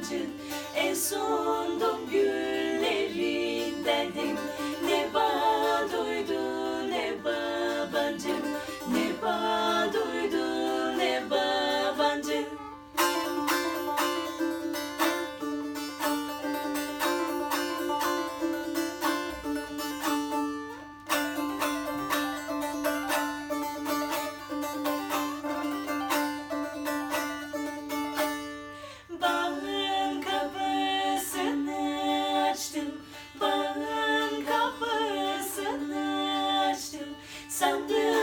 acı En son gülleri dedim someday.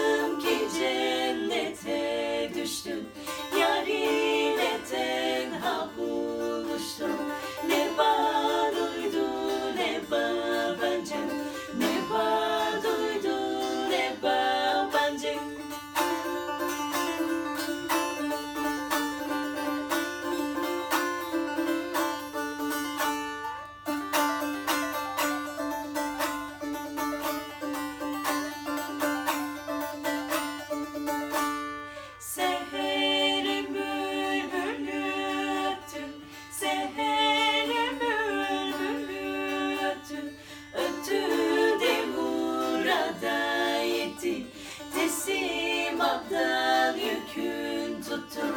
Anlattığım yükün tutun